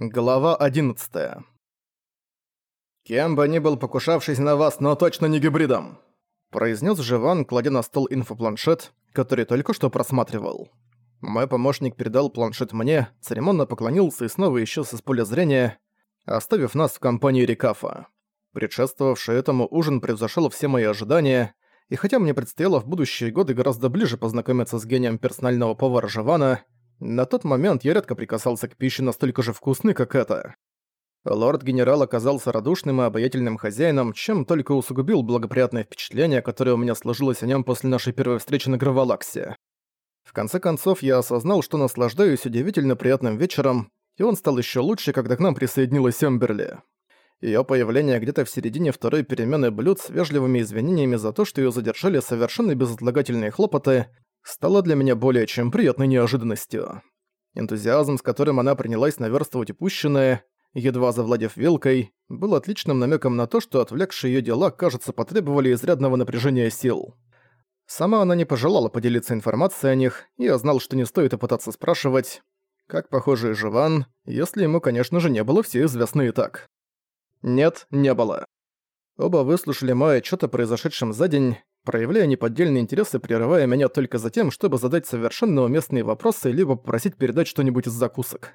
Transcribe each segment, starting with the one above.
Глава 11 «Кем бы ни был покушавшись на вас, но точно не гибридом!» произнес Живан, кладя на стол инфопланшет, который только что просматривал. Мой помощник передал планшет мне, церемонно поклонился и снова исчез из поля зрения, оставив нас в компании Рикафа. Предшествовавший этому ужин превзошел все мои ожидания, и хотя мне предстояло в будущие годы гораздо ближе познакомиться с гением персонального повара Живана, на тот момент я редко прикасался к пище настолько же вкусной, как это. Лорд-генерал оказался радушным и обаятельным хозяином, чем только усугубил благоприятное впечатление, которое у меня сложилось о нем после нашей первой встречи на Гравалаксе. В конце концов, я осознал, что наслаждаюсь удивительно приятным вечером, и он стал еще лучше, когда к нам присоединилась Эмберли. Ее появление где-то в середине второй перемены блюд с вежливыми извинениями за то, что ее задержали совершенно безотлагательные хлопоты, стало для меня более чем приятной неожиданностью. Энтузиазм, с которым она принялась наверстывать упущенное, едва завладев вилкой, был отличным намеком на то, что отвлекшие ее дела, кажется, потребовали изрядного напряжения сил. Сама она не пожелала поделиться информацией о них, и я знал, что не стоит и пытаться спрашивать, как похоже Живан, если ему, конечно же, не было все известно и так. Нет, не было. Оба выслушали мой отчет о произошедшем за день, проявляя неподдельный интерес и прерывая меня только за тем, чтобы задать совершенно уместные вопросы либо попросить передать что-нибудь из закусок.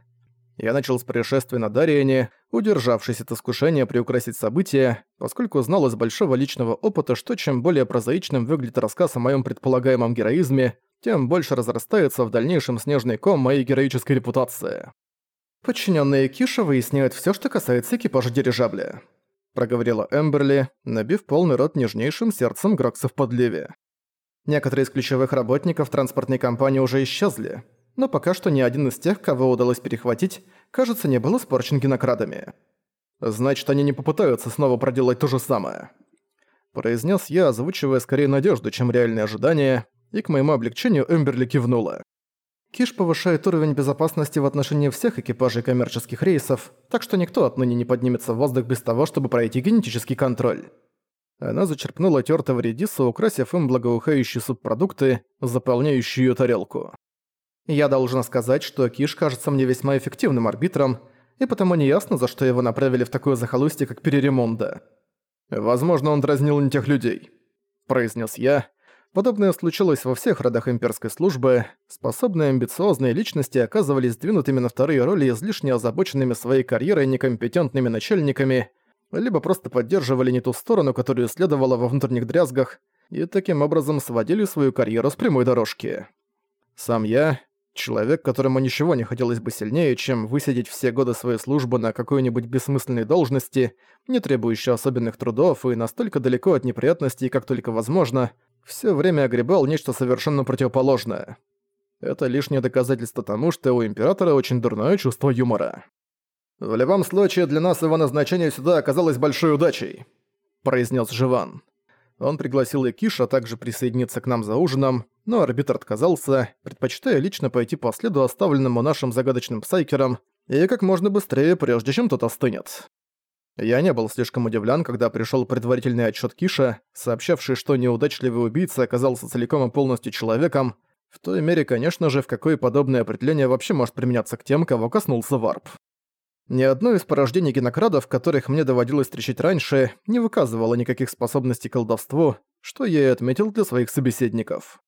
Я начал с происшествия на Дариене, удержавшись от искушения приукрасить события, поскольку знал из большого личного опыта, что чем более прозаичным выглядит рассказ о моем предполагаемом героизме, тем больше разрастается в дальнейшем снежный ком моей героической репутации. Подчиненные Киша выясняют все, что касается экипажа дирижабля проговорила Эмберли, набив полный рот нежнейшим сердцем Грокса в подливе. Некоторые из ключевых работников транспортной компании уже исчезли, но пока что ни один из тех, кого удалось перехватить, кажется, не был испорчен генокрадами. Значит, они не попытаются снова проделать то же самое. Произнес я, озвучивая скорее надежду, чем реальные ожидания, и к моему облегчению Эмберли кивнула. Киш повышает уровень безопасности в отношении всех экипажей коммерческих рейсов, так что никто отныне не поднимется в воздух без того, чтобы пройти генетический контроль. Она зачерпнула тёртого редиса, украсив им благоухающие субпродукты, заполняющие её тарелку. Я должна сказать, что Киш кажется мне весьма эффективным арбитром, и потому неясно, за что его направили в такое захолустье, как Переремонда. «Возможно, он дразнил не тех людей», — произнес я, Подобное случилось во всех родах имперской службы. Способные амбициозные личности оказывались сдвинутыми на вторые роли излишне озабоченными своей карьерой некомпетентными начальниками, либо просто поддерживали не ту сторону, которую следовало во внутренних дрязгах, и таким образом сводили свою карьеру с прямой дорожки. Сам я, человек, которому ничего не хотелось бы сильнее, чем высидеть все годы своей службы на какой-нибудь бессмысленной должности, не требующей особенных трудов и настолько далеко от неприятностей, как только возможно, все время огребал нечто совершенно противоположное. Это лишнее доказательство тому, что у Императора очень дурное чувство юмора. «В любом случае, для нас его назначение сюда оказалось большой удачей», – произнес Живан. Он пригласил Экиша также присоединиться к нам за ужином, но арбитр отказался, предпочитая лично пойти по следу, оставленному нашим загадочным псайкером, и как можно быстрее, прежде чем тот остынет. Я не был слишком удивлен, когда пришел предварительный отчет Киша, сообщавший, что неудачливый убийца оказался целиком и полностью человеком, в той мере, конечно же, в какой подобное определение вообще может применяться к тем, кого коснулся варп. Ни одно из порождений генокрадов, которых мне доводилось встречать раньше, не выказывало никаких способностей к колдовству, что я и отметил для своих собеседников.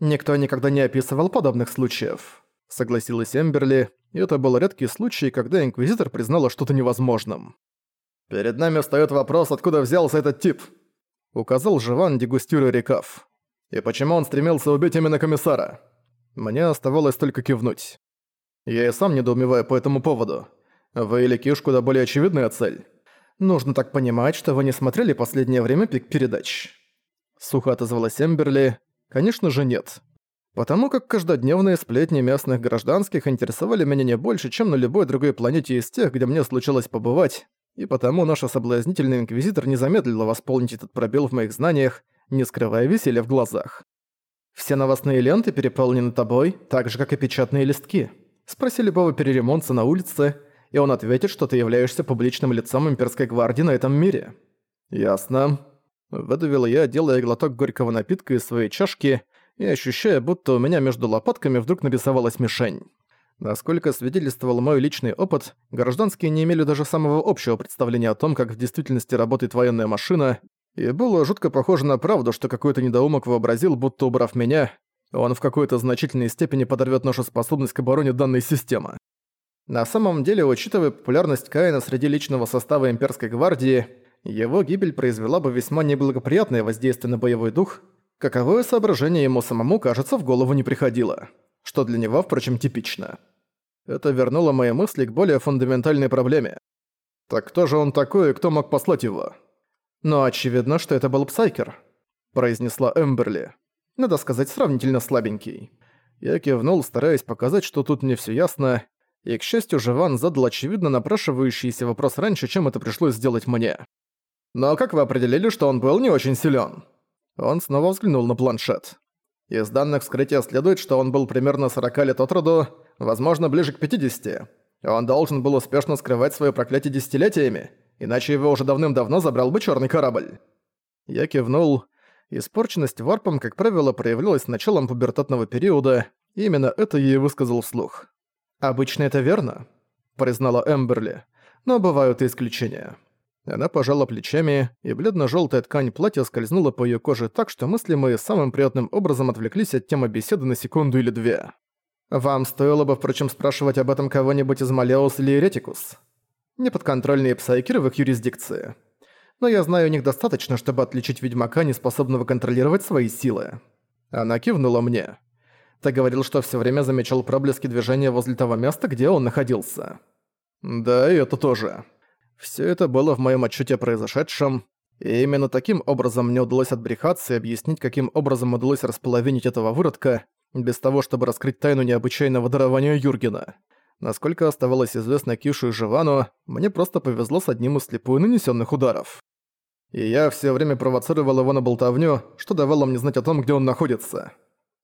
Никто никогда не описывал подобных случаев. Согласилась Эмберли, и это был редкий случай, когда Инквизитор признала что-то невозможным. «Перед нами встаёт вопрос, откуда взялся этот тип», — указал Живан, дегустируя рекав. «И почему он стремился убить именно комиссара?» Мне оставалось только кивнуть. Я и сам недоумеваю по этому поводу. Вы или Киш куда более очевидная цель. Нужно так понимать, что вы не смотрели последнее время пик передач. Сухо отозвалась Эмберли. Конечно же нет. Потому как каждодневные сплетни местных гражданских интересовали меня не больше, чем на любой другой планете из тех, где мне случилось побывать, и потому наша соблазнительный инквизитор не замедлила восполнить этот пробел в моих знаниях, не скрывая веселья в глазах. «Все новостные ленты переполнены тобой, так же, как и печатные листки. Спроси любого переремонтца на улице, и он ответит, что ты являешься публичным лицом имперской гвардии на этом мире». «Ясно». Выдавила я, делая глоток горького напитка из своей чашки и ощущая, будто у меня между лопатками вдруг нарисовалась мишень. Насколько свидетельствовал мой личный опыт, гражданские не имели даже самого общего представления о том, как в действительности работает военная машина, и было жутко похоже на правду, что какой-то недоумок вообразил, будто убрав меня, он в какой-то значительной степени подорвет нашу способность к обороне данной системы. На самом деле, учитывая популярность Каина среди личного состава имперской гвардии, его гибель произвела бы весьма неблагоприятное воздействие на боевой дух, каковое соображение ему самому, кажется, в голову не приходило. Что для него, впрочем, типично. Это вернуло мои мысли к более фундаментальной проблеме. Так кто же он такой и кто мог послать его? Ну, очевидно, что это был Псайкер, произнесла Эмберли. Надо сказать, сравнительно слабенький. Я кивнул, стараясь показать, что тут мне все ясно, и, к счастью, Живан задал очевидно напрашивающийся вопрос раньше, чем это пришлось сделать мне. «Но как вы определили, что он был не очень силен? Он снова взглянул на планшет. Из данных вскрытия следует, что он был примерно 40 лет от роду, возможно, ближе к 50. Он должен был успешно скрывать свое проклятие десятилетиями, иначе его уже давным-давно забрал бы черный корабль. Я кивнул. Испорченность варпом, как правило, проявлялась с началом пубертатного периода, и именно это и высказал вслух. «Обычно это верно», — признала Эмберли, — «но бывают и исключения». Она пожала плечами, и бледно-жёлтая ткань платья скользнула по её коже так, что мысли мои самым приятным образом отвлеклись от темы беседы на секунду или две. «Вам стоило бы, впрочем, спрашивать об этом кого-нибудь из Малеус или Эретикус. Неподконтрольные псайкеры в их юрисдикции. Но я знаю о них достаточно, чтобы отличить ведьмака, неспособного контролировать свои силы». Она кивнула мне. Ты говорил, что всё время замечал проблески движения возле того места, где он находился. Да, и это тоже. Всё это было в моём отчёте о произошедшем, и именно таким образом мне удалось отбрехаться и объяснить, каким образом удалось располовинить этого выродка, без того, чтобы раскрыть тайну необычайного дарования Юргена. Насколько оставалось известно Кишу и Живану, мне просто повезло с одним из слепую нанесённых ударов. И я всё время провоцировал его на болтовню, что давало мне знать о том, где он находится.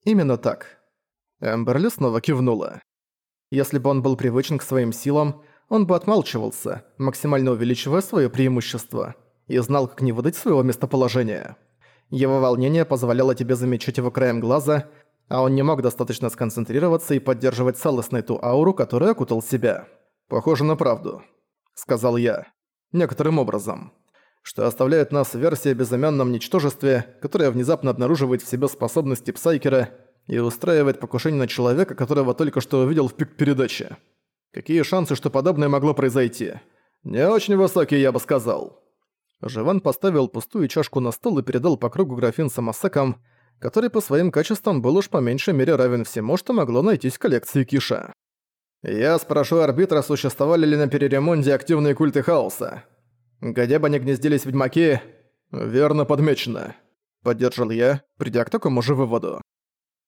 Именно так. Эмберли снова кивнула. Если бы он был привычен к своим силам, он бы отмалчивался, максимально увеличивая свое преимущество, и знал, как не выдать своего местоположения. Его волнение позволяло тебе замечать его краем глаза, а он не мог достаточно сконцентрироваться и поддерживать целостной ту ауру, которая окутал себя. «Похоже на правду», — сказал я. «Некоторым образом. Что оставляет нас версия о безымянном ничтожестве, которая внезапно обнаруживает в себе способности Псайкера и устраивает покушение на человека, которого только что увидел в пик передачи. Какие шансы, что подобное могло произойти? Не очень высокие, я бы сказал. Живан поставил пустую чашку на стол и передал по кругу графин самосеком, который по своим качествам был уж по меньшей мере равен всему, что могло найтись в коллекции Киша. «Я спрошу арбитра, существовали ли на переремонте активные культы хаоса. Где бы они гнездились ведьмаки, верно подмечено», — поддержал я, придя к такому же выводу.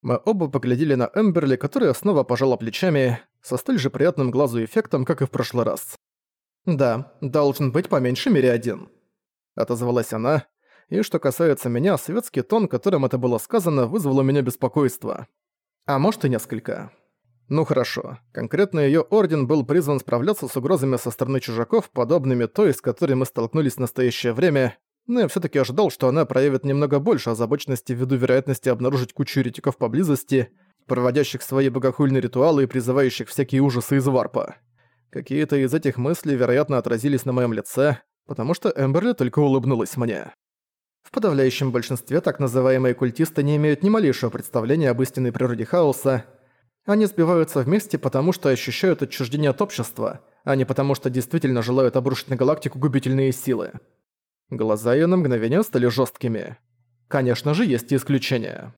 Мы оба поглядели на Эмберли, которая снова пожала плечами, со столь же приятным глазу эффектом, как и в прошлый раз. «Да, должен быть по меньшей мере один», — отозвалась она, и что касается меня, светский тон, которым это было сказано, вызвал у меня беспокойство. А может и несколько. Ну хорошо, конкретно её орден был призван справляться с угрозами со стороны чужаков, подобными той, с которой мы столкнулись в настоящее время, но я всё-таки ожидал, что она проявит немного больше озабоченности ввиду вероятности обнаружить кучу еретиков поблизости, проводящих свои богохульные ритуалы и призывающих всякие ужасы из варпа. Какие-то из этих мыслей, вероятно, отразились на моем лице, потому что Эмберли только улыбнулась мне. В подавляющем большинстве так называемые культисты не имеют ни малейшего представления об истинной природе хаоса. Они сбиваются вместе, потому что ощущают отчуждение от общества, а не потому что действительно желают обрушить на галактику губительные силы. Глаза её на мгновение стали жёсткими. Конечно же, есть и исключения.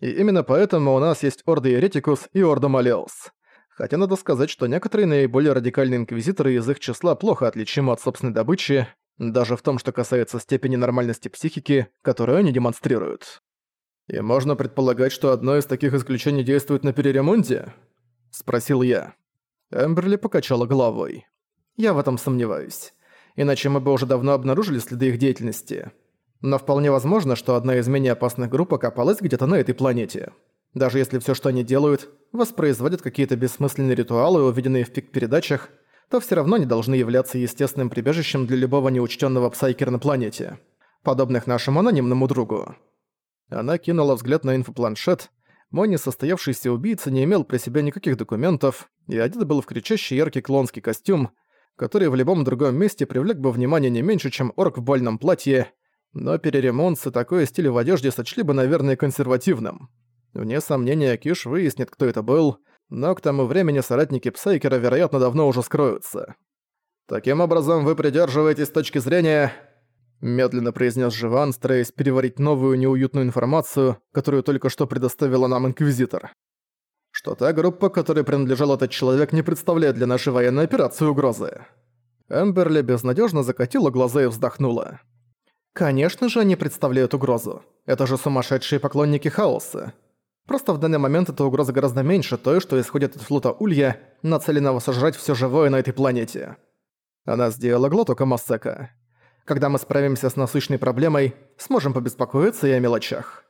И именно поэтому у нас есть Орда Еретикус и Орда Малеус. Хотя надо сказать, что некоторые наиболее радикальные инквизиторы из их числа плохо отличимы от собственной добычи, даже в том, что касается степени нормальности психики, которую они демонстрируют. «И можно предполагать, что одно из таких исключений действует на переремонте?» – спросил я. Эмберли покачала головой. «Я в этом сомневаюсь иначе мы бы уже давно обнаружили следы их деятельности. Но вполне возможно, что одна из менее опасных групп окопалась где-то на этой планете. Даже если все, что они делают, воспроизводят какие-то бессмысленные ритуалы, увиденные в пик-передачах, то все равно не должны являться естественным прибежищем для любого неучтенного псайкера на планете, подобных нашему анонимному другу. Она кинула взгляд на инфопланшет. Мой несостоявшийся убийца не имел при себе никаких документов, и одет был в кричащий яркий клонский костюм, который в любом другом месте привлек бы внимание не меньше, чем орк в больном платье, но переремонтсы такой стиль в одежде сочли бы, наверное, консервативным. Вне сомнения, Киш выяснит, кто это был, но к тому времени соратники Псайкера, вероятно, давно уже скроются. «Таким образом, вы придерживаетесь точки зрения...» Медленно произнес Живан, стараясь переварить новую неуютную информацию, которую только что предоставила нам Инквизитор. Что та группа, которой принадлежал этот человек, не представляет для нашей военной операции угрозы. Эмберли безнадежно закатила глаза и вздохнула. Конечно же, они представляют угрозу. Это же сумасшедшие поклонники хаоса. Просто в данный момент эта угроза гораздо меньше той, что исходит от флота Улья, нацеленного сожрать все живое на этой планете. Она сделала глоток Амасека. Когда мы справимся с насущной проблемой, сможем побеспокоиться и о мелочах.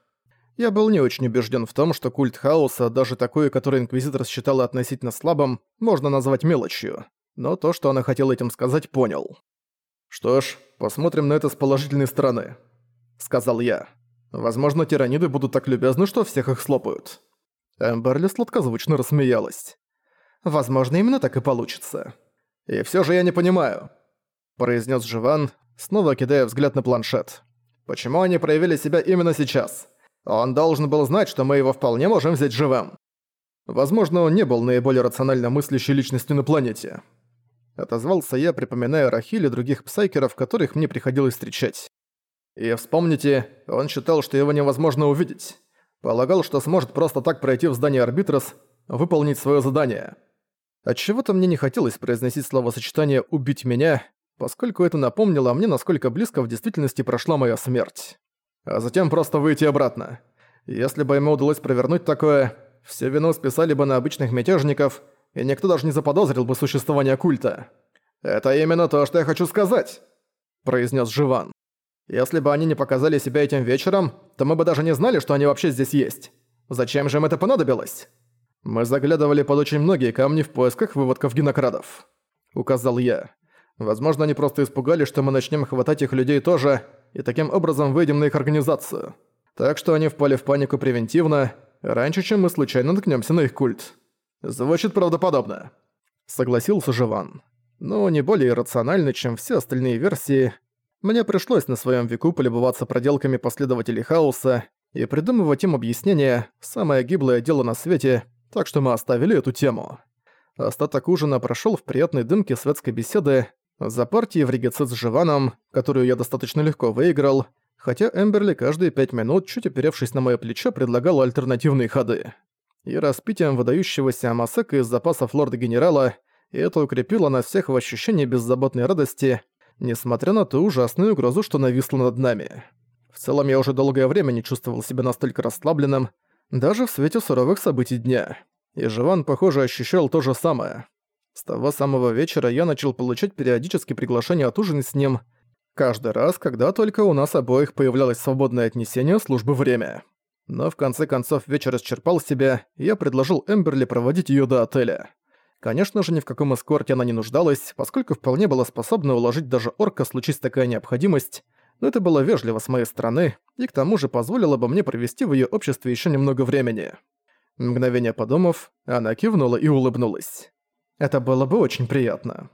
Я был не очень убежден в том, что культ хаоса, даже такой, который Инквизитор считала относительно слабым, можно назвать мелочью. Но то, что она хотела этим сказать, понял. «Что ж, посмотрим на это с положительной стороны», — сказал я. «Возможно, тираниды будут так любезны, что всех их слопают». Эмберли сладкозвучно рассмеялась. «Возможно, именно так и получится». «И всё же я не понимаю», — произнес Живан, снова кидая взгляд на планшет. «Почему они проявили себя именно сейчас? Он должен был знать, что мы его вполне можем взять живым». Возможно, он не был наиболее рационально мыслящей личностью на планете. Отозвался я, припоминая Рахиль и других псайкеров, которых мне приходилось встречать. И вспомните, он считал, что его невозможно увидеть. Полагал, что сможет просто так пройти в здание Арбитрос, выполнить свое задание. Отчего-то мне не хотелось произносить словосочетание «убить меня», поскольку это напомнило мне, насколько близко в действительности прошла моя смерть. А затем просто выйти обратно. Если бы ему удалось провернуть такое, всю вину списали бы на обычных мятежников, и никто даже не заподозрил бы существование культа. «Это именно то, что я хочу сказать», — произнес Живан. «Если бы они не показали себя этим вечером, то мы бы даже не знали, что они вообще здесь есть. Зачем же им это понадобилось?» «Мы заглядывали под очень многие камни в поисках выводков генокрадов», — указал я. «Возможно, они просто испугались, что мы начнем хватать их людей тоже, и таким образом выйдем на их организацию. Так что они впали в панику превентивно, раньше, чем мы случайно наткнемся на их культ». «Звучит правдоподобно», — согласился Живан. «Но не более рационально, чем все остальные версии. Мне пришлось на своем веку полюбоваться проделками последователей хаоса и придумывать им объяснение «самое гиблое дело на свете», так что мы оставили эту тему. Остаток ужина прошел в приятной дымке светской беседы за партией в регицит с Живаном, которую я достаточно легко выиграл, хотя Эмберли каждые пять минут, чуть оперевшись на моё плечо, предлагал альтернативные ходы. И распитием выдающегося Амасека из запасов лорда-генерала, и это укрепило нас всех в ощущении беззаботной радости, несмотря на ту ужасную угрозу, что нависла над нами. В целом я уже долгое время не чувствовал себя настолько расслабленным, даже в свете суровых событий дня. И Живан, похоже, ощущал то же самое. С того самого вечера я начал получать периодически приглашения отужинать с ним, каждый раз, когда только у нас обоих появлялось свободное отнесение службы время. Но в конце концов вечер исчерпал себя, и я предложил Эмберли проводить её до отеля. Конечно же, ни в каком эскорте она не нуждалась, поскольку вполне была способна уложить даже орка, случись такая необходимость, но это было вежливо с моей стороны, и к тому же позволило бы мне провести в её обществе ещё немного времени. Мгновение подумав, она кивнула и улыбнулась. «Это было бы очень приятно»,